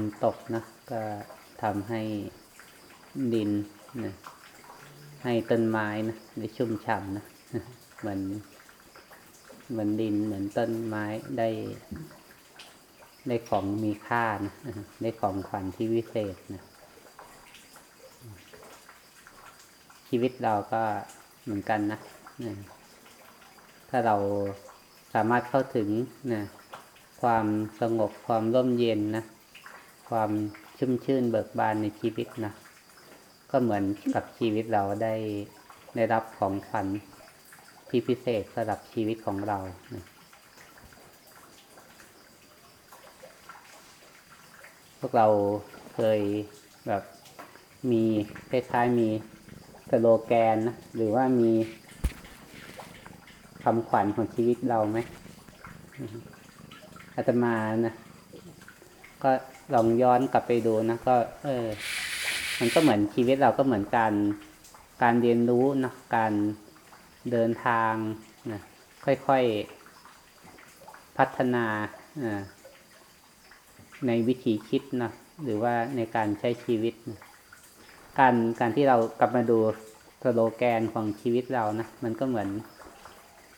นตกนะก็ทำให้ดินนะให้ต้นไม้นะได้ชุ่มฉ่ำนะเหมือนเหมือนดินเหมือนต้นไม้ได้ ได้ของมีค่านะได้ของขวัญที่วิเศษนะชีวิตเราก็เหมือนกันนะนะถ้าเราสามารถเข้าถึงนะความสงบความร่มเย็นนะ ความชุ่มชื่นเบิกบานในชีวิตนะก็เหมือนกับชีวิตเราได้ได้รับของขวัญที่พิเศษสำหรับชีวิตของเรานะพวกเราเคยแบบมีคล้ายๆมีสโลแกนนะหรือว่ามีคำขวัญของชีวิตเราไหมอาตมานะก็ ลองย้อนกลับไปดูนะก็ เออ มันก็เหมือนชีวิตเราก็เหมือนการการเรียนรู้นะการเดินทางนะค่อยๆพัฒนาอ่าในวิธีคิดนะหรือว่าในการใช้ชีวิตนะการการที่เรากลับมาดูสโลแกนของชีวิตเรานะมันก็เหมือน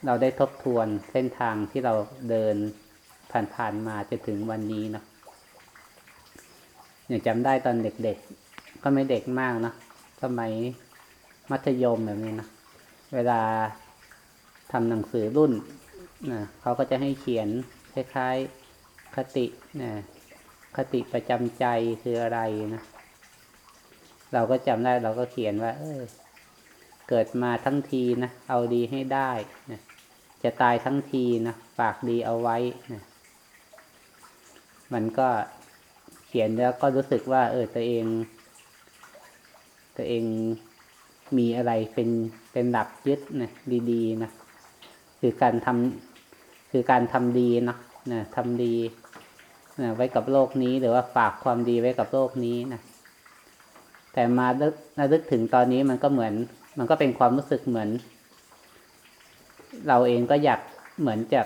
เราได้ทบทวนเส้นทางที่เราเดินผ่านๆมาจนถึงวันนี้นะ อย่างจำได้ตอนเด็กๆ ก็ไม่เด็กมากนะสมัยมัธยมแบบนี้นะเวลาทำหนังสือรุ่นนะเขาก็จะให้เขียนคล้ายๆคตินะคติประจำใจคืออะไรนะเราก็จำได้เราก็เขียนว่า เออเกิดมาทั้งทีนะเอาดีให้ได้นะจะตายทั้งทีนะฝากดีเอาไว้นะมันก็ เขียนแล้วก็รู้สึกว่า เออตัวเอง ตัวเองมีอะไรเป็นเป็นหลักยึดนะดีๆนะคือการทำคือการทำดีนะนะทำดีนะไว้กับโลกนี้ หรือว่าฝากความดีไว้กับโลกนี้นะแต่มาระลึกถึงตอนนี้มันก็เหมือน มันก็เป็นความรู้สึกเหมือน เราเองก็อยากเหมือนจะ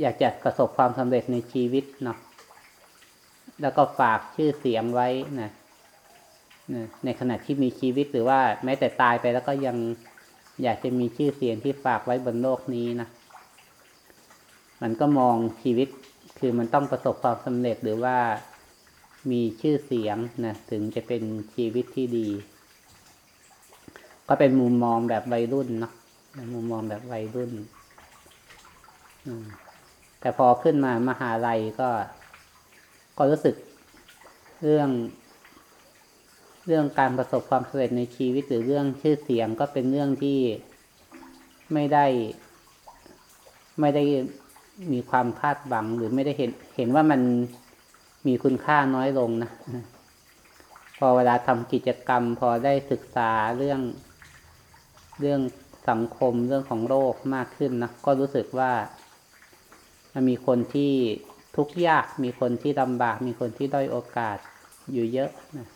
อยากจะประสบความสำเร็จในชีวิตเนาะ แล้วก็ฝากชื่อเสียงไว้นะในขณะที่มีชีวิตหรือว่า แม้แต่ตายไปแล้วก็ยังอยากจะมีชื่อเสียงที่ฝากไว้บนโลกนี้นะ มันก็มองชีวิตคือมันต้องประสบความสำเร็จหรือว่ามีชื่อเสียงนะถึงจะเป็นชีวิตที่ดี ก็เป็นมุมมองแบบวัยรุ่นเนาะมุมมองแบบวัยรุ่นแต่พอขึ้นมามหาลัยก็ ก็รู้สึกเรื่อง เรื่องการประสบความสำเร็จในชีวิตหรือเรื่องชื่อเสียงก็เป็นเรื่องที่ไม่ได้ ไม่ได้มีความคาดหวังหรือไม่ได้เห็น เห็นว่ามันมีคุณค่าน้อยลงนะพอเวลาทำกิจกรรม พอได้ศึกษาเรื่องเรื่องสังคมเรื่องของโลกมากขึ้นนะก็รู้สึกว่ามันมีคนที่ ทุกข์ยากมีคนที่ลำบาก มีคนที่ด้อยโอกาสอยู่เยอะนะ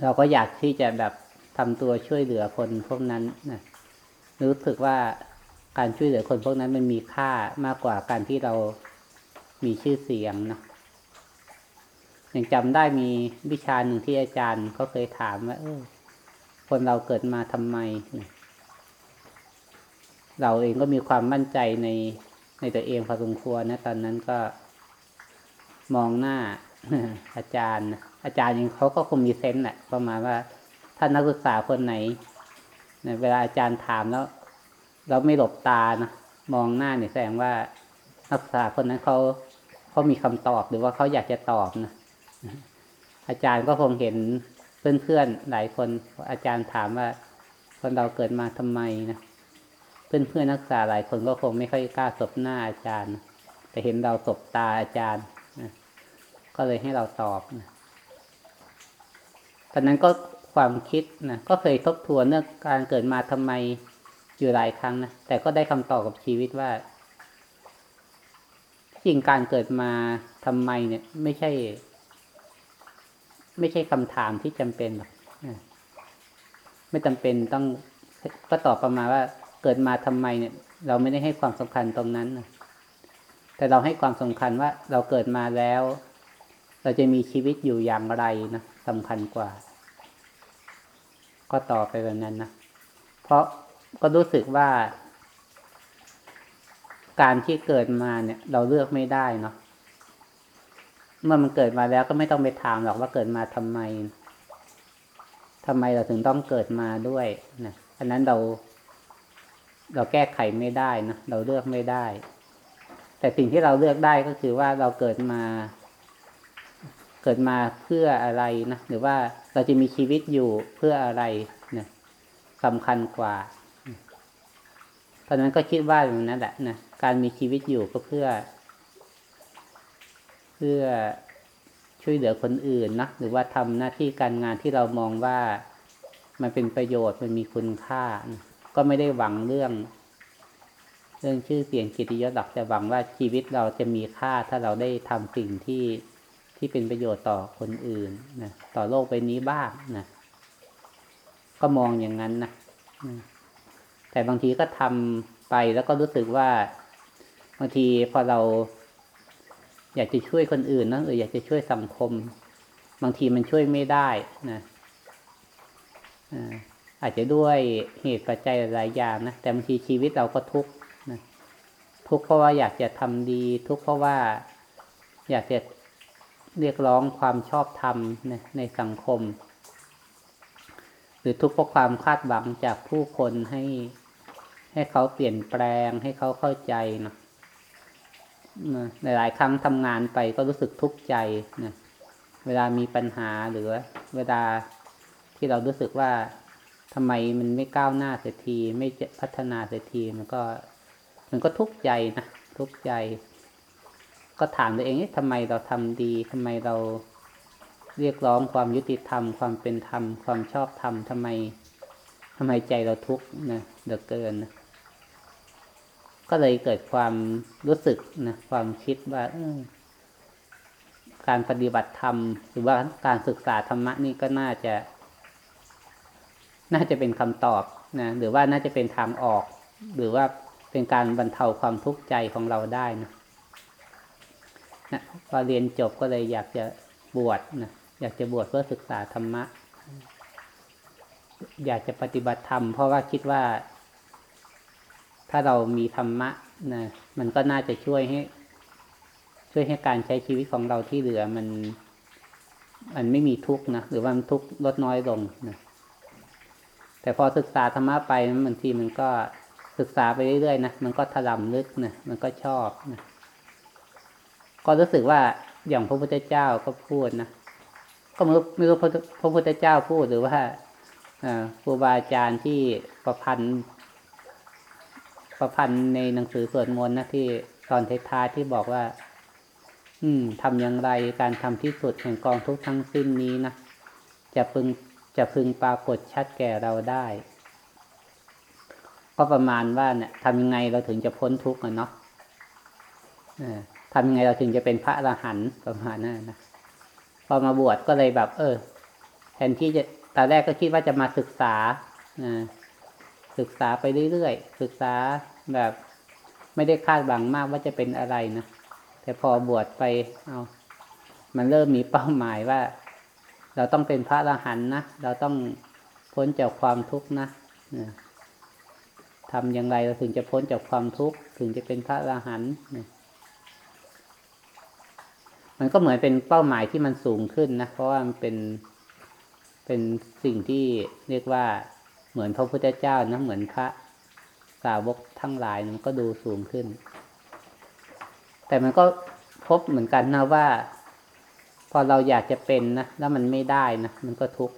เราก็อยากที่จะแบบทำตัวช่วยเหลือคนพวกนั้นนะรู้สึกว่าการช่วยเหลือคนพวกนั้นมันมีค่ามากกว่าการที่เรามีชื่อเสียงเนาะยังจำได้มีวิชาหนึ่งที่อาจารย์เขาเคยถามว่าเออคนเราเกิดมาทำไม เราเองก็มีความมั่นใจใน ในตัวเองพอสมควรนะ ตอนนั้นก็มองหน้าอาจารย์ อาจารย์ยังเขาก็คงมีเซนส์แหละประมาณว่าถ้านักศึกษาคนไหนเวลาอาจารย์ถามแล้ว เราไม่หลบตานะมองหน้าเนี่ยแสดงว่านักศึกษาคนนั้นเขาเขามีคำตอบหรือว่าเขาอยากจะตอบนะอาจารย์ก็คงเห็นเพื่อนๆหลายคน อาจารย์ถามว่าคนเราเกิดมาทำไมนะ เพื่อนๆนักศึกษาหลายคนก็คงไม่ค่อยกล้าสบหน้าอาจารย์ แต่เห็นเราสบตาอาจารย์ก็เลยให้เราตอบนะตอนนั้นก็ความคิดนะก็เคยทบทวนเรื่องการเกิดมาทำไมอยู่หลายครั้งนะแต่ก็ได้คำตอบกับชีวิตว่าจริงการเกิดมาทำไมเนี่ย ไม่ใช่ ไม่ใช่คำถามที่จำเป็นหรอกไม่จำเป็นต้องก็ตอบประมาณว่า เกิดมาทำไมเนี่ยเราไม่ได้ให้ความสำคัญตรงนั้นนะแต่เราให้ความสำคัญว่าเราเกิดมาแล้ว เราจะมีชีวิตอยู่อย่างไรนะสำคัญกว่า ก็ต่อไปแบบนั้นนะเพราะก็รู้สึกว่า การที่เกิดมาเนี่ย เราเลือกไม่ได้เนาะเมื่อมันเกิดมาแล้วก็ไม่ต้องไปถามหรอกว่าเกิดมาทำไมทำไมเราถึงต้องเกิดมาด้วยนะอันนั้นเรา เราแก้ไขไม่ได้นะเราเลือกไม่ได้ แต่สิ่งที่เราเลือกได้ก็คือว่าเราเกิดมา เกิดมาเพื่ออะไรนะหรือว่าเราจะมีชีวิตอยู่เพื่ออะไรนะสำคัญกว่าตอนนั้นก็คิดว่าอย่างนั้นแหละนะการมีชีวิตอยู่ก็เพื่อ เพื่อช่วยเหลือคนอื่นนะหรือว่าทำหน้าที่การงานที่เรามองว่ามันเป็นประโยชน์มันมีคุณค่านะ ก็ไม่ได้หวังเรื่อง เรื่องชื่อเสียงกิติยศหรอกแต่หวังว่าชีวิตเราจะมีค่าถ้าเราได้ทำสิ่งที่ที่เป็นประโยชน์ต่อคนอื่นนะต่อโลกใบนี้บ้างนะก็มองอย่างนั้นนะแต่บางทีก็ทำไปแล้วก็รู้สึกว่า บางทีพอเรา อยากจะช่วยคนอื่นนะหรืออยากจะช่วยสังคม บางทีมันช่วยไม่ได้นะ อาจจะด้วยเหตุปัจจัยหลายอย่างนะแต่บางทีชีวิตเราก็ทุกข์นะทุกข์เพราะว่าอยากจะทำดี ทุกข์เพราะว่าอยากจะเรียกร้องความชอบธรรมนะในสังคม หรือทุกข์เพราะความคาดหวังจากผู้คนให้ให้เขาเปลี่ยนแปลงให้เขาเข้าใจนะหลายๆครั้งทำงานไปก็รู้สึกทุกข์ใจนะเวลามีปัญหาหรือเวลาที่เรารู้สึกว่า ทำไมมันไม่ก้าวหน้าเสียที ไม่พัฒนาเสียทีมันก็ มันก็ทุกข์ใจนะทุกข์ใจ ก็ถามตัวเองทำไมเราทำดีทำไมเราเรียกร้องความยุติธรรม ความเป็นธรรม ความชอบธรรมทำไมทำไมใจเราทุกข์นะเดือเกินนะก็เลยเกิดความรู้สึกนะความคิดว่าการปฏิบัติธรรม หรือว่าการศึกษาธรรมะนี่ก็น่าจะ น่าจะเป็นคำตอบนะหรือว่าน่าจะเป็นทางออก หรือว่าเป็นการบรรเทาความทุกข์ใจของเราได้นะนะพอเรียนจบก็เลยอยากจะบวชนะอยากจะบวชเพื่อศึกษาธรรมะ อยากจะปฏิบัติธรรม เพราะว่าคิดว่า ถ้าเรามีธรรมะนะมันก็น่าจะช่วยให้ ช่วยให้การใช้ชีวิตของเราที่เหลือมัน มันไม่มีทุกข์นะหรือว่ามันทุกข์ลดน้อยลงนะ แต่พอศึกษาธรรมะไปบางทีมันก็ศึกษาไปเรื่อยๆนะมันก็ถลำลึกนะมันก็ชอบนะก็รู้สึกว่าอย่างพระพุทธเจ้าก็พูดนะก็ไม่รู้ไม่รู้พระพุทธเจ้าพูดหรือว่าครูบาอาจารย์ที่ประพันธ์ ประพันธ์ในหนังสือสวดมนต์นะที่ตอนท้ายๆที่บอกว่า อืมทำอย่างไรการทำที่สุดแห่งกองทุกทั้งสิ้นนี้นะจะพึง จะพึงปรากฏชัดแก่เราได้ ก็ประมาณว่าเนี่ยทำยังไงเราถึงจะพ้นทุกข์เนาะทำยังไงเราถึงจะเป็นพระอรหันต์ประมาณนั้นนะพอมาบวชก็เลยแบบ เออแทนที่จะตอนแรกก็คิดว่าจะมาศึกษาศึกษาไปเรื่อยๆศึกษาแบบไม่ได้คาดหวังมากว่าจะเป็นอะไรนะแต่พอบวชไปเอามันเริ่มมีเป้าหมายว่า เราต้องเป็นพระอรหันต์นะ เราต้องพ้นจากความทุกข์นะทำอย่างไรเราถึงจะพ้นจากความทุกข์ถึงจะเป็นพระอรหันต์มันก็เหมือนเป็นเป้าหมายที่มันสูงขึ้นนะ เพราะว่ามันเป็นเป็นสิ่งที่เรียกว่าเหมือนพระพุทธเจ้านะเหมือนพระสาวกทั้งหลายมันก็ดูสูงขึ้น แต่มันก็พบเหมือนกันนะว่า พอเราอยากจะเป็นนะแล้วมันไม่ได้นะมันก็ทุกข์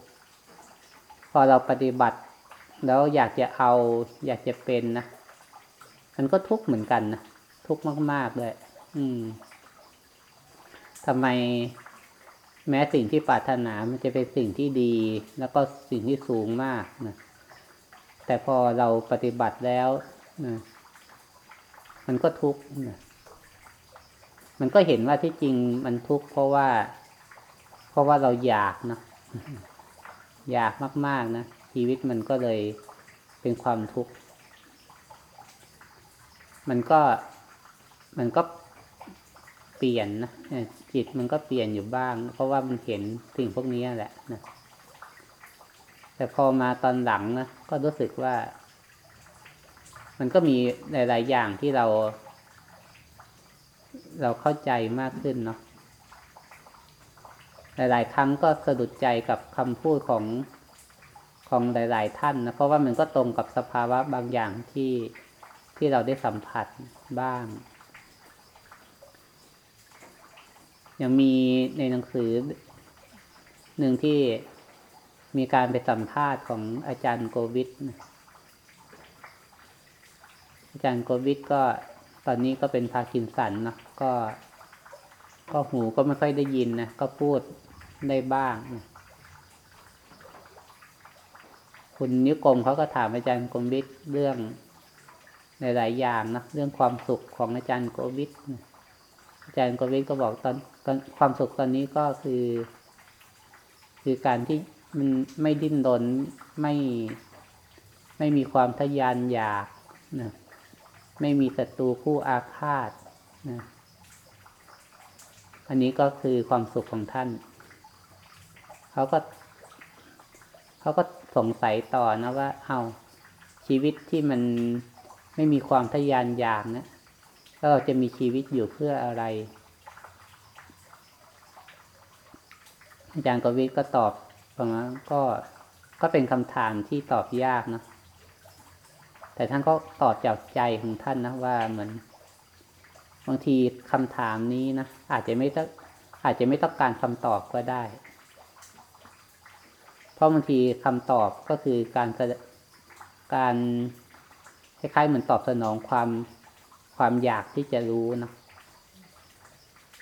พอเราปฏิบัติ แล้วอยากจะเอา อยากจะเป็นนะมันก็ทุกข์เหมือนกันนะทุกข์มากๆเลยอืมทำไมแม้สิ่งที่ปรารถนามันจะเป็นสิ่งที่ดี แล้วก็สิ่งที่สูงมากนะแต่พอเราปฏิบัติแล้วนะมันก็ทุกข์นะมันก็เห็นว่าที่จริงมันทุกข์เพราะว่า เพราะว่าเราอยากนะอยากมาก ๆนะชีวิตมันก็เลยเป็นความทุกข์มันก็มันก็เปลี่ยนนะจิตมันก็เปลี่ยนอยู่บ้าง เพราะว่ามันเห็นสิ่งพวกนี้แหละนะแต่พอมาตอนหลังนะก็รู้สึกว่า มันก็มีหลาย ๆ อย่างที่เรา เราเข้าใจมากขึ้นเนาะ หลาย ๆ ครั้งก็สะดุดใจกับคำพูดของของหลาย ๆ ท่านนะเพราะว่ามันก็ตรงกับสภาวะบางอย่างที่ที่เราได้สัมผัสบ้าง ยังมีในหนังสือหนึ่งที่มีการไปสัมภาษณ์ของอาจารย์โกวิทอาจารย์โกวิทก็ตอนนี้ก็เป็นพาร์กินสันเนาะก็ ก็หูก็ไม่ค่อยได้ยินนะก็พูดได้บ้างนะคุณนิวกรมเขาก็ถามอาจารย์โกวิทเรื่องหลายๆอย่างนะเรื่องความสุขของอาจารย์โกวิทนะอาจารย์โกวิทก็บอกตอนตอนความสุขตอนนี้ก็คือ คือการที่มันไม่ดิ้นรนไม่ไม่มีความทะยานอยากนะไม่มีศัตรูคู่อาฆาตนะ อันนี้ก็คือความสุขของท่าน เขาก็ เขาก็สงสัยต่อนะว่า เอาชีวิตที่มันไม่มีความทะยานอยากนะแล้วเราจะมีชีวิตอยู่เพื่ออะไร อาจารย์กวิทก็ตอบประมาณก็ก็เป็นคำถามที่ตอบยากนะแต่ท่านก็ตอบจากใจของท่านนะว่าเหมือน บางทีคำถามนี้นะอาจจะไม่ต้องอาจจะไม่ต้องการคำตอบก็ได้ เพราะบางทีคำตอบก็คือการการคล้ายๆเหมือนตอบสนองความความอยากที่จะรู้นะ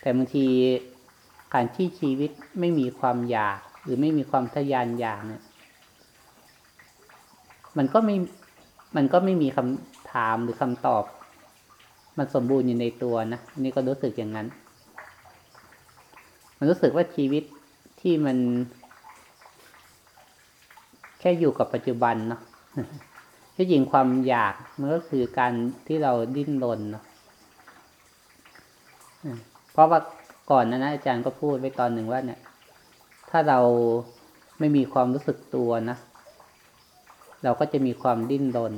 แต่บางทีการที่ชีวิตไม่มีความอยาก หรือไม่มีความทะยานอยากเนี่ย มันก็ไม่ มันก็ไม่มีคำถามหรือคำตอบ มันสมบูรณ์อยู่ในตัวนะอันนี้ก็รู้สึกอย่างนั้น มันรู้สึกว่าชีวิตที่มัน แค่อยู่กับปัจจุบันเนาะที่จริงความอยากมันก็คือการที่เราดิ้นรนเนาะเพราะว่าก่อนนะนะอาจารย์ก็พูดไว้ตอนหนึ่งว่าเนี่ย ถ้าเราไม่มีความรู้สึกตัวนะ เราก็จะมีความดิ้นรน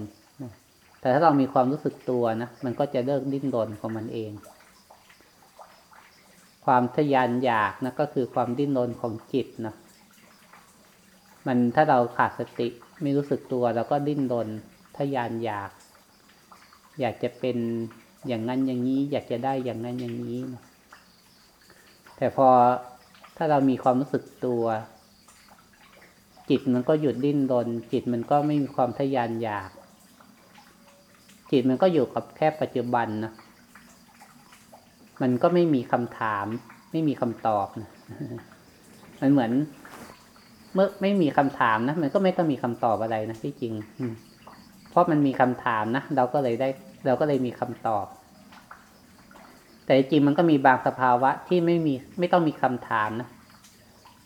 แต่ถ้าเรามีความรู้สึกตัวนะ มันก็จะเลิกดิ้นรนของมันเอง ความทะยานอยากนะก็คือความดิ้นรนของจิตนะ มันถ้าเราขาดสติไม่รู้สึกตัวเราก็ดิ้นรนทะยานอยาก อยากจะเป็นอย่างนั้นอย่างนี้ อยากจะได้อย่างนั้นอย่างนี้นะแต่พอถ้าเรามีความรู้สึกตัว จิตมันก็หยุดดิ้นรนจิตมันก็ไม่มีความทะยานอยาก จิตมันก็อยู่กับแค่ปัจจุบันนะมันก็ไม่มีคำถาม ไม่มีคำตอบนะมันเหมือน เมื่อไม่มีคำถามนะมันก็ไม่ต้องมีคำตอบอะไรนะที่จริงเพราะมันมีคำถามนะเราก็เลยได้ เราก็เลยมีคำตอบ แต่จริงมันก็มีบางสภาวะที่ไม่มี ไม่ต้องมีคำถามนะ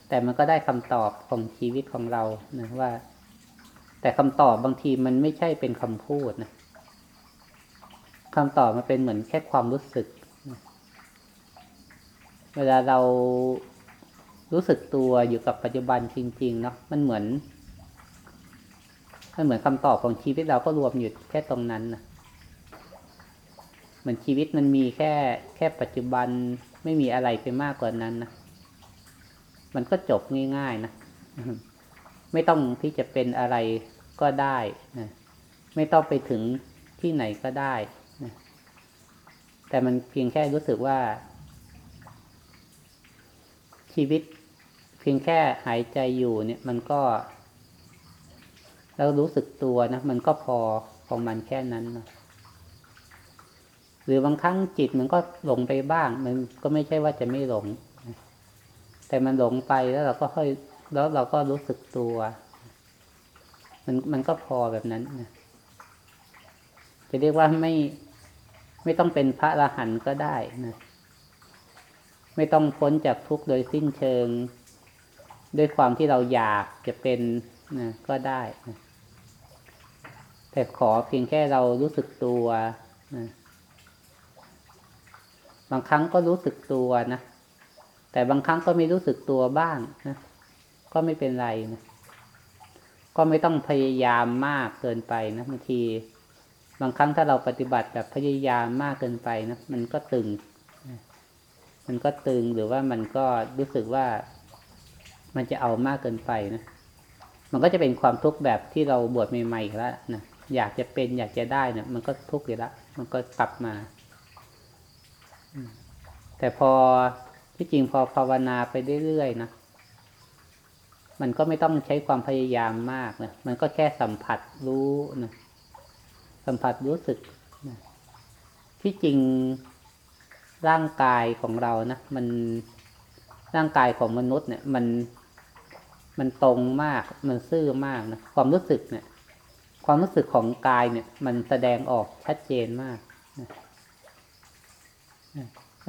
แต่มันก็ได้คำตอบของชีวิตของเรานะว่า แต่คำตอบบางทีมันไม่ใช่เป็นคำพูดนะ คำตอบมันเป็นเหมือนแค่ความรู้สึก เวลาเรารู้สึกตัวอยู่กับปัจจุบันจริงๆเนาะมันเหมือน มันเหมือนคำตอบของชีวิตเราก็รวมอยู่แค่ตรงนั้นนะเหมือนชีวิตมันมีแค่แค่ปัจจุบันไม่มีอะไรไปมากกว่านั้นนะมันก็จบง่ายๆนะไม่ต้องที่จะเป็นอะไรก็ได้นะไม่ต้องไปถึงที่ไหนก็ได้ แต่มันเพียงแค่รู้สึกว่า ชีวิต เพียงแค่หายใจอยู่เนี่ยมันก็ แล้วรู้สึกตัวนะมันก็พอของมันแค่นั้นนะหรือบางครั้งจิตมันก็หลงไปบ้าง มันก็ไม่ใช่ว่าจะไม่หลง แต่มันหลงไปแล้วเราก็ค่อยแล้วเราก็รู้สึกตัว มันมันก็พอแบบนั้นนะจะเรียกว่าไม่ ไม่ต้องเป็นพระอรหันต์ก็ได้นะ ไม่ต้องพ้นจากทุกข์โดยสิ้นเชิง ด้วยความที่เราอยากจะเป็นนะก็ได้นะแต่ขอเพียงแค่เรารู้สึกตัวนะบางครั้งก็รู้สึกตัวนะ แต่บางครั้งก็ไม่รู้สึกตัวบ้างนะ ก็ไม่เป็นไรนะ ก็ไม่ต้องพยายามมากเกินไปนะบางที บางครั้งถ้าเราปฏิบัติแบบพยายามมากเกินไปนะมันก็ตึง มันก็ตึงหรือว่ามันก็รู้สึกว่ามันจะเอามากเกินไปนะ มันก็จะเป็นความทุกข์แบบที่เราบวชใหม่ๆแล้วนะอยากจะเป็นอยากจะได้เนะมันก็ทุกข์อยู่แล้วมันก็กลับมาแต่พอที่จริงพอภาวนาไปเรื่อยๆนะมันก็ไม่ต้องใช้ความพยายามมากนะมันก็แค่สัมผัสรู้นะ สัมผัสรู้สึกนะที่จริงร่างกายของเรานะมันร่างกายของมนุษย์เนี่ย มันมันตรงมาก มันซื่อมากนะความรู้สึกเนี่ย ความรู้สึกของกายเนี่ย มันแสดงออกชัดเจนมากนะ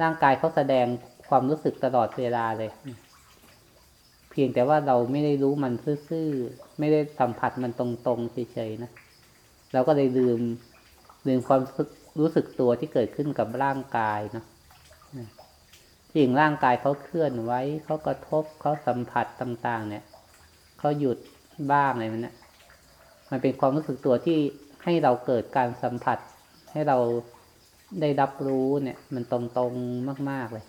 ร่างกายเขาแสดงความรู้สึกตลอดเวลาเลย เพียงแต่ว่าเราไม่ได้รู้มันซื่อๆไม่ได้สัมผัสมันตรงๆเฉยๆนะ เราก็เลยลืมลืมความรู้สึกตัวที่เกิดขึ้นกับร่างกายเนาะสิ่งร่างกายเขาเคลื่อนไหวเขากระทบเขาสัมผัสต่าง ๆ เนี่ยเขาหยุดบ้างอะไรมันเนี่ยมันเป็นความรู้สึกตัวที่ให้เราเกิดการสัมผัส ให้เราได้รับรู้เนี่ย มันตรงๆมาก ๆเลย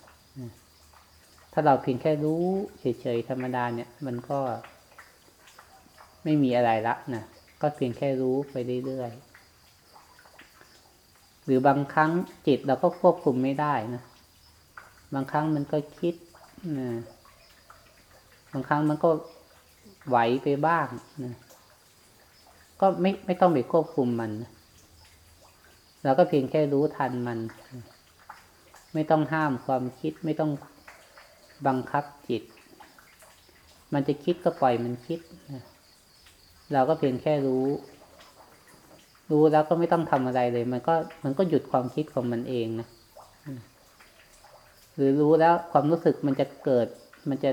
ถ้าเราเพียงแค่รู้เฉยๆธรรมดาเนี่ย มันก็ไม่มีอะไรละนะ ก็เพียงแค่รู้ไปเรื่อยๆ หรือบางครั้งจิตเราก็ควบคุมไม่ได้นะ บางครั้งมันก็คิดนะบางครั้งมันก็ไหวไปบ้างนะก็ไม่ไม่ต้องไปควบคุมมันนะเราก็เพียงแค่รู้ทันมัน ไม่ต้องห้ามความคิดไม่ต้องบังคับจิต มันจะคิดก็ปล่อยมันคิด เราก็เพียงแค่รู้ รู้แล้วก็ไม่ต้องทำอะไรเลย มันก็มันก็หยุดความคิดของมันเองนะหรือรู้แล้วความรู้สึกมันจะเกิด มันจะ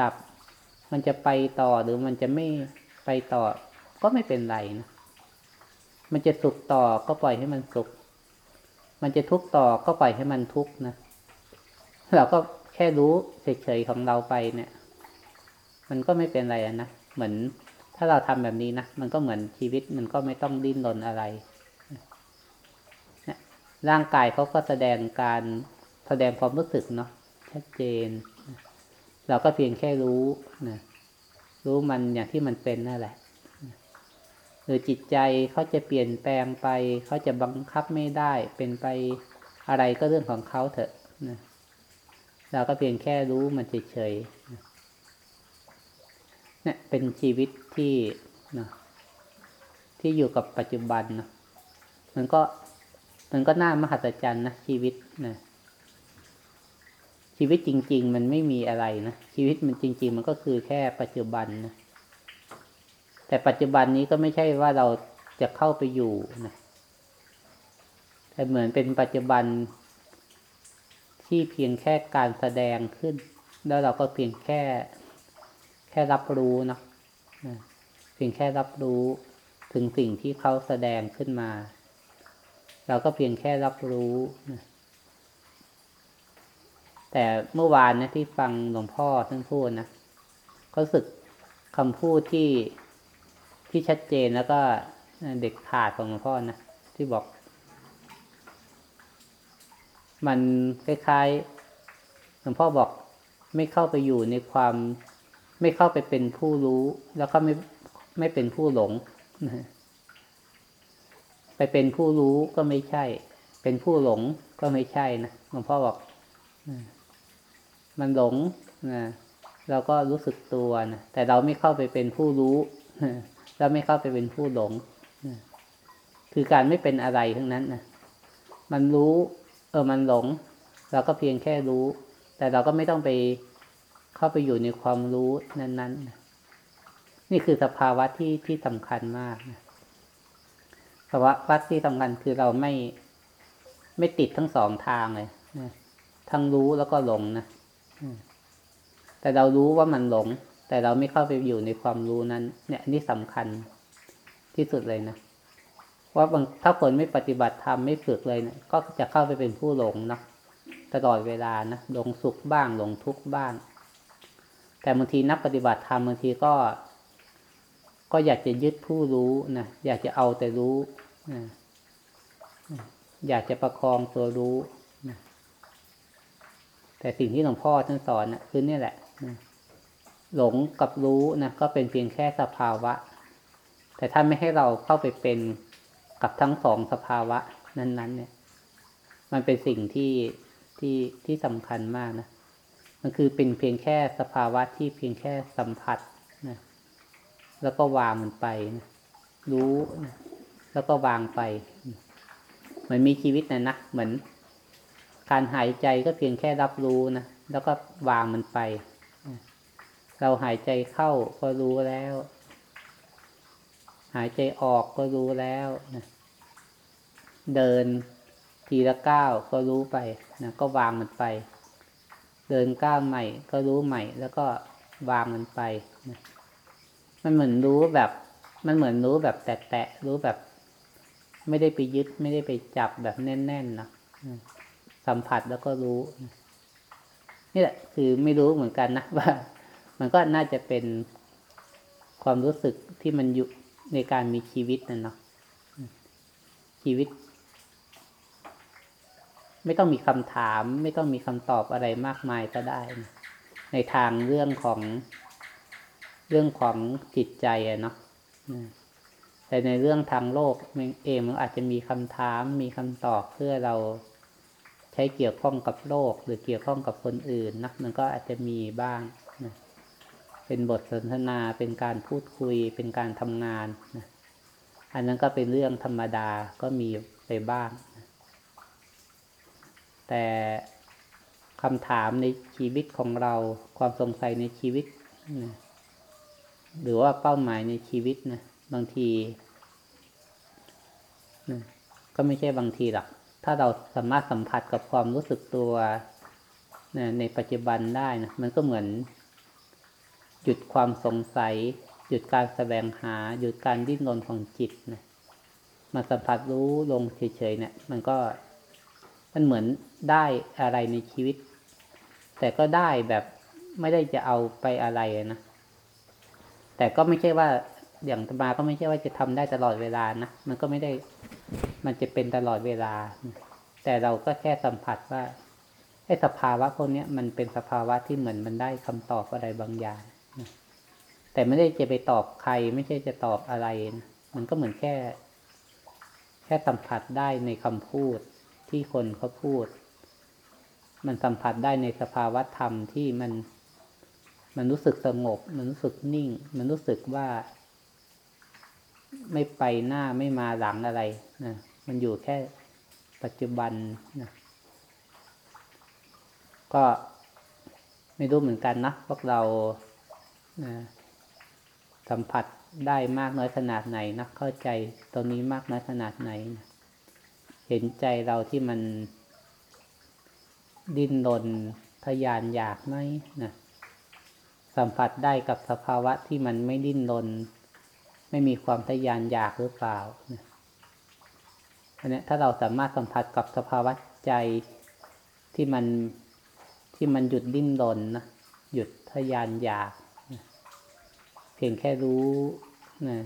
ดับ มันจะไปต่อหรือมันจะไม่ไปต่อ ก็ไม่เป็นไรนะมันจะสุขต่อก็ปล่อยให้มันสุข มันจะทุกข์ต่อก็ปล่อยให้มันทุกข์นะเราก็แค่รู้เฉยๆของเราไปเนี่ย มันก็ไม่เป็นไรนะ เหมือน ถ้าเราทำแบบนี้นะ มันก็เหมือนชีวิตมันก็ไม่ต้องดิ้นรนอะไรร่างกายเขาก็แสดงการแสดงความรู้สึกเนาะชัดเจน เราก็เพียงแค่รู้นะรู้มันอย่างที่มันเป็นนั่นแหละหรือจิตใจเขาจะเปลี่ยนแปลงไป เขาจะบังคับไม่ได้ เป็นไปอะไรก็เรื่องของเขาเถอะนะเราก็เพียงแค่รู้มันเฉยๆ เนี่ยเป็นชีวิตที่นะที่อยู่กับปัจจุบันนะมันก็มันก็น่ามหัศจรรย์นะชีวิตนะชีวิตจริง ๆ มันไม่มีอะไรนะชีวิตมันจริง ๆ มันก็คือแค่ปัจจุบันนะแต่ปัจจุบันนี้ก็ไม่ใช่ว่าเราจะเข้าไปอยู่นะแต่เหมือนเป็นปัจจุบันที่เพียงแค่การแสดงขึ้น แล้วเราก็เพียงแค่ แค่รับรู้เนาะเพียงแค่รับรู้ถึงสิ่งที่เขาแสดงขึ้นมา เราก็เพียงแค่รับรู้นะแต่เมื่อวานนะที่ฟังหลวงพ่อท่านพูดนะเขาสึกคำพูดที่ที่ชัดเจนแล้วก็เด็กขาดของหลวงพ่อนะที่บอก มันคล้ายๆหลวงพ่อบอกไม่เข้าไปอยู่ในความ ไม่เข้าไปเป็นผู้รู้ แล้วก็ไม่ไม่เป็นผู้หลง ไปเป็นผู้รู้ก็ไม่ใช่ เป็นผู้หลงก็ไม่ใช่นะหลวงพ่อบอกมันหลงนะเราก็รู้สึกตัวนะแต่เราไม่เข้าไปเป็นผู้รู้แล้วไม่เข้าไปเป็นผู้หลงคือการไม่เป็นอะไรทั้งนั้นนะมันรู้ เออมันหลง เราก็เพียงแค่รู้ แต่เราก็ไม่ต้องไป เข้าไปอยู่ในความรู้นั้น ๆ นี่คือสภาวะที่ที่สำคัญมากนะภาวะที่สำคัญคือเราไม่ไม่ติดทั้งสองทางเลยนะทั้งรู้แล้วก็หลงนะแต่เรารู้ว่ามันหลง แต่เราไม่เข้าไปอยู่ในความรู้นั้น เนี่ยนี่สำคัญที่สุดเลยนะว่าบางถ้าคนไม่ปฏิบัติธรรมไม่ฝึกเลยเนะี่ยก็จะเข้าไปเป็นผู้หลงนะตลอดเวลานะหลงสุขบ้างหลงทุกข์บ้าง แต่บางทีนักปฏิบัติธรรมบางทีก็ ก็อยากจะยึดผู้รู้นะอยากจะเอาแต่รู้นะอยากจะประคองตัวรู้นะแต่สิ่งที่หลวงพ่อท่านสอนนะคือนี่แหละนะหลงกับรู้นะก็เป็นเพียงแค่สภาวะ แต่ถ้านไม่ให้เราเข้าไปเป็นกับทั้งสองสภาวะ นั้น ๆ เนี่ย มันเป็นสิ่งที่ที่ที่สำคัญมากนะ มันคือเป็นเพียงแค่สภาวะที่เพียงแค่สัมผัสนะแล้วก็วางมันไปนะรู้นะแล้วก็วางไปเหมือนมีชีวิตนะนะเหมือนการหายใจก็เพียงแค่รับรู้นะแล้วก็วางมันไป เราหายใจเข้าก็รู้แล้ว หายใจออกก็รู้แล้วนะเดินทีละก้าวก็รู้ไปนะก็วางมันไป เดินก้าวใหม่ ก็รู้ใหม่ แล้วก็วางมันไปมันเหมือนรู้แบบ มันเหมือนรู้แบบแตะๆรู้แบบ ไม่ได้ไปยึด ไม่ได้ไปจับแบบแน่นๆนะสัมผัสแล้วก็รู้ นี่แหละ คือไม่รู้เหมือนกันนะว่า มันก็น่าจะเป็นความรู้สึกที่มันอยู่ในการมีชีวิตนะเนาะชีวิต ไม่ต้องมีคำถาม ไม่ต้องมีคำตอบอะไรมากมายก็ได้ ในทางเรื่องของเรื่องของจิตใจอะเนาะแต่ในเรื่องทางโลกเองมันอาจจะมีคำถาม มีคำตอบเพื่อเราใช้เกี่ยวข้องกับโลก หรือเกี่ยวข้องกับคนอื่นนะมันก็อาจจะมีบ้างนะเป็นบทสนทนาเป็นการพูดคุยเป็นการทำงานนะอันนั้นก็เป็นเรื่องธรรมดาก็มีไปบ้าง แต่คำถามในชีวิตของเรา ความสงสัยในชีวิตนะหรือว่าเป้าหมายในชีวิตนะบางทีนะก็ไม่ใช่บางทีหรอกถ้าเราสามารถสัมผัสกับความรู้สึกตัวนะในปัจจุบันได้นะมันก็เหมือน หยุดความสงสัย หยุดการแสวงหา หยุดการดิ้นรนของจิตนะมาสัมผัสรู้ลงเฉยๆเนี่ยมันก็ มันเหมือนได้อะไรในชีวิต แต่ก็ได้แบบไม่ได้จะเอาไปอะไรนะ แต่ก็ไม่ใช่ว่าอย่างตมาก็ไม่ใช่ว่าจะทำได้ตลอดเวลานะ มันก็ไม่ได้ มันจะเป็นตลอดเวลา แต่เราก็แค่สัมผัสว่าไอ้สภาวะพวกนี้มันเป็นสภาวะที่เหมือนมันได้คำตอบอะไรบางอย่าง แต่ไม่ได้จะไปตอบใคร ไม่ใช่จะตอบอะไรนะมันก็เหมือนแค่ แค่สัมผัสได้ในคำพูด ที่คนเขาพูด มันสัมผัสได้ในสภาวะธรรมที่มันมันรู้สึกสงบ มันรู้สึกนิ่ง มันรู้สึกว่า ไม่ไปหน้าไม่มาหลังอะไรนะมันอยู่แค่ปัจจุบันนะก็ไม่รู้เหมือนกันนะพวกเรานะสัมผัสได้มากน้อยขนาดไหนนะเข้าใจตรงนี้มากน้อยขนาดไหนนะ เห็นใจเราที่มัน ดิ้นรนทยานอยากไหมนะสัมผัสได้กับสภาวะที่มันไม่ดิ้นรนไม่มีความทยานอยากหรือเปล่านะอันนี้ถ้าเราสามารถสัมผัสกับสภาวะใจที่มันที่มันหยุดดิ้นรนนะหยุดทยานอยากนะเพียงแค่รู้นะ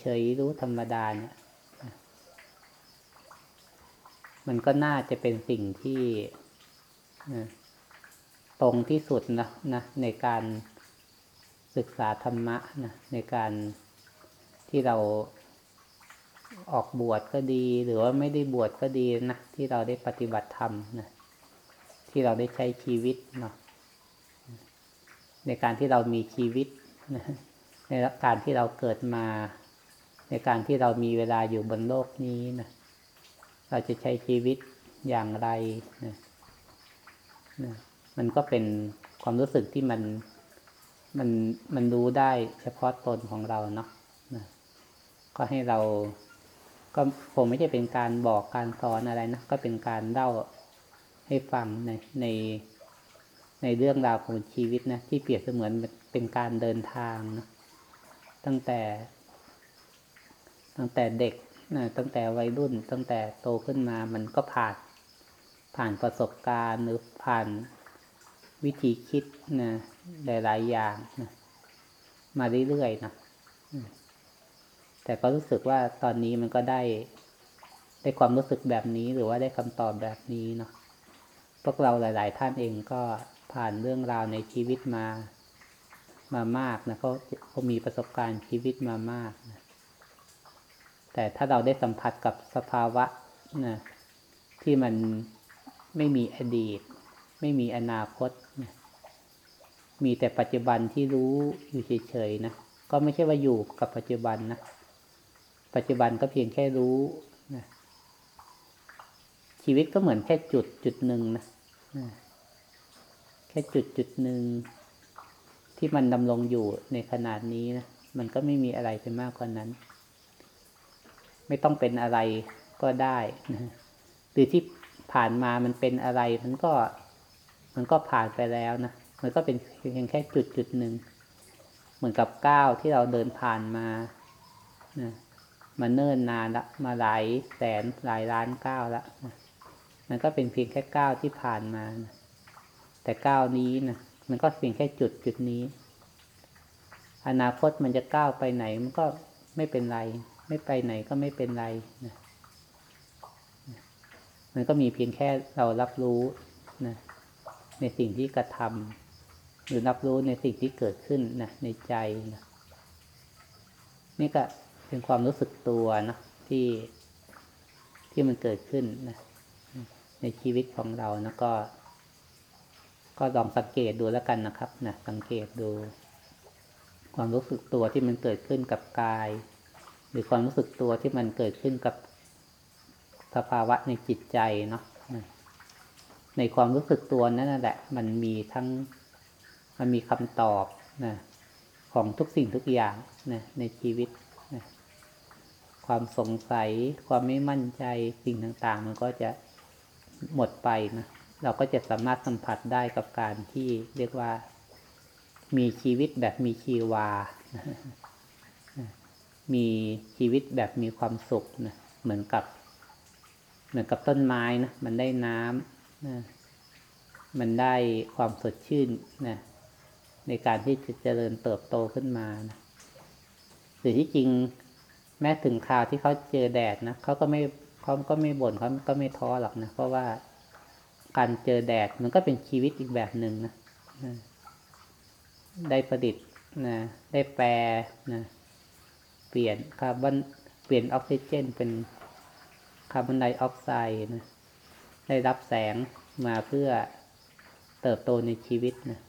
เฉยๆรู้ธรรมดาเนี่ย มันก็น่าจะเป็นสิ่งที่ตรงที่สุดนะนะในการศึกษาธรรมะนะในการที่เราออกบวชก็ดี หรือว่าไม่ได้บวชก็ดีนะที่เราได้ปฏิบัติธรรมนะที่เราได้ใช้ชีวิตเนาะในการที่เรามีชีวิตนะในการที่เราเกิดมา ในการที่เรามีเวลาอยู่บนโลกนี้นะ เราจะใช้ชีวิตอย่างไรนะนะมันก็เป็นความรู้สึกที่มันมันมันรู้ได้เฉพาะตนของเราเนาะนะก็ให้เราก็ผมไม่ใช่เป็นการบอกการสอนอะไรนะ ก็เป็นการเล่าให้ฟังในในในเรื่องราวของชีวิตนะที่เปรียบเสมือนเป็นการเดินทางนะตั้งแต่ ตั้งแต่เด็ก นะตั้งแต่วัยรุ่นตั้งแต่โตขึ้นมามันก็ผ่านผ่านประสบการณ์หรือผ่านวิธีคิดนะหลายๆอย่างนะมาเรื่อยๆนะแต่ก็รู้สึกว่าตอนนี้มันก็ได้ ได้ความรู้สึกแบบนี้หรือว่าได้คำตอบแบบนี้เนาะพวกเราหลาย ๆ ท่านเองก็ผ่านเรื่องราวในชีวิตมามามากนะเขาเขามีประสบการณ์ชีวิตมามากนะ แต่ถ้าเราได้สัมผัสกับสภาวะนะที่มันไม่มีอดีต ไม่มีอนาคตนะมีแต่ปัจจุบันที่รู้อยู่เฉยๆนะก็ไม่ใช่ว่าอยู่กับปัจจุบันนะปัจจุบันก็เพียงแค่รู้นะชีวิตก็เหมือนแค่จุดจุดหนึ่งนะนะแค่จุดจุดหนึ่งที่มันดำรงอยู่ในขนาดนี้นะมันก็ไม่มีอะไรไปมากกว่านั้น ไม่ต้องเป็นอะไรก็ได้นะหรือที่ผ่านมามันเป็นอะไร มันก็ มันก็ผ่านไปแล้วนะมันก็เป็นเพียงแค่จุดจุดหนึ่งเหมือนกับก้าวที่เราเดินผ่านมานะมาเนิ่นนานละมาหลายแสนหลายล้านก้าวละนะมันก็เป็นเพียงแค่ก้าวที่ผ่านมานะแต่ก้าวนี้นะมันก็เพียงแค่จุดจุดนี้ อนาคตมันจะก้าวไปไหนมันก็ไม่เป็นไร ไม่ไปไหนก็ไม่เป็นไรนะมันก็มีเพียงแค่เรารับรู้นะในสิ่งที่กระทำหรือรับรู้ในสิ่งที่เกิดขึ้นนะในใจนะนี่ก็เป็นความรู้สึกตัวนะที่ที่มันเกิดขึ้นนะในชีวิตของเราแล้วก็ ก็ลองสังเกตดูแล้วกันนะครับนะสังเกตดู ความรู้สึกตัวที่มันเกิดขึ้นกับกาย หรือความรู้สึกตัวที่มันเกิดขึ้นกับสภาวะในจิตใจเนาะในความรู้สึกตัวนั่นแหละ มันมีทั้งมันมีคำตอบนะของทุกสิ่งทุกอย่างนะในชีวิตนะความสงสัย ความไม่มั่นใจสิ่งต่าง ๆ มันก็จะหมดไปนะเราก็จะสามารถสัมผัสได้กับการที่เรียกว่ามีชีวิตแบบมีชีวา มีชีวิตแบบมีความสุขนะเหมือนกับ เหมือนกับต้นไม้นะมันได้น้ำนะมันได้ความสดชื่นนะในการที่จะเจริญเติบโตขึ้นมานะหรือที่จริงแม้ถึงคราวที่เขาเจอแดดนะเขาก็ไม่เขาก็ไม่บ่นเขาก็ไม่ท้อหรอกนะเพราะว่าการเจอแดดมันก็เป็นชีวิตอีกแบบหนึ่งนะได้ประดิษฐ์นะได้แปรนะ เปลี่ยนคาร์บอนเปลี่ยนออกซิเจน เป็นคาร์บอนไดออกไซด์นะได้รับแสงมาเพื่อเติบโตในชีวิตนะ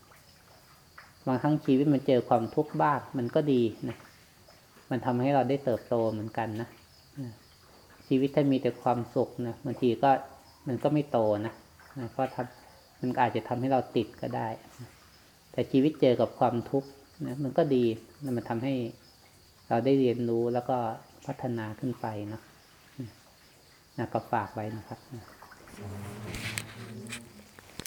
บางครั้งชีวิตมันเจอความทุกข์บ้างมันก็ดีนะมันทำให้เราได้เติบโตเหมือนกันนะชีวิตถ้ามีแต่ความสุขนะบางทีก็มันก็ไม่โตนะนะเพราะทำมันอาจจะทำให้เราติดก็ได้ แต่ชีวิตเจอกับความทุกข์นะมันก็ดีมันทำให้ เราได้เรียนรู้แล้วก็พัฒนาขึ้นไปนะนะก็ฝากไว้นะครับ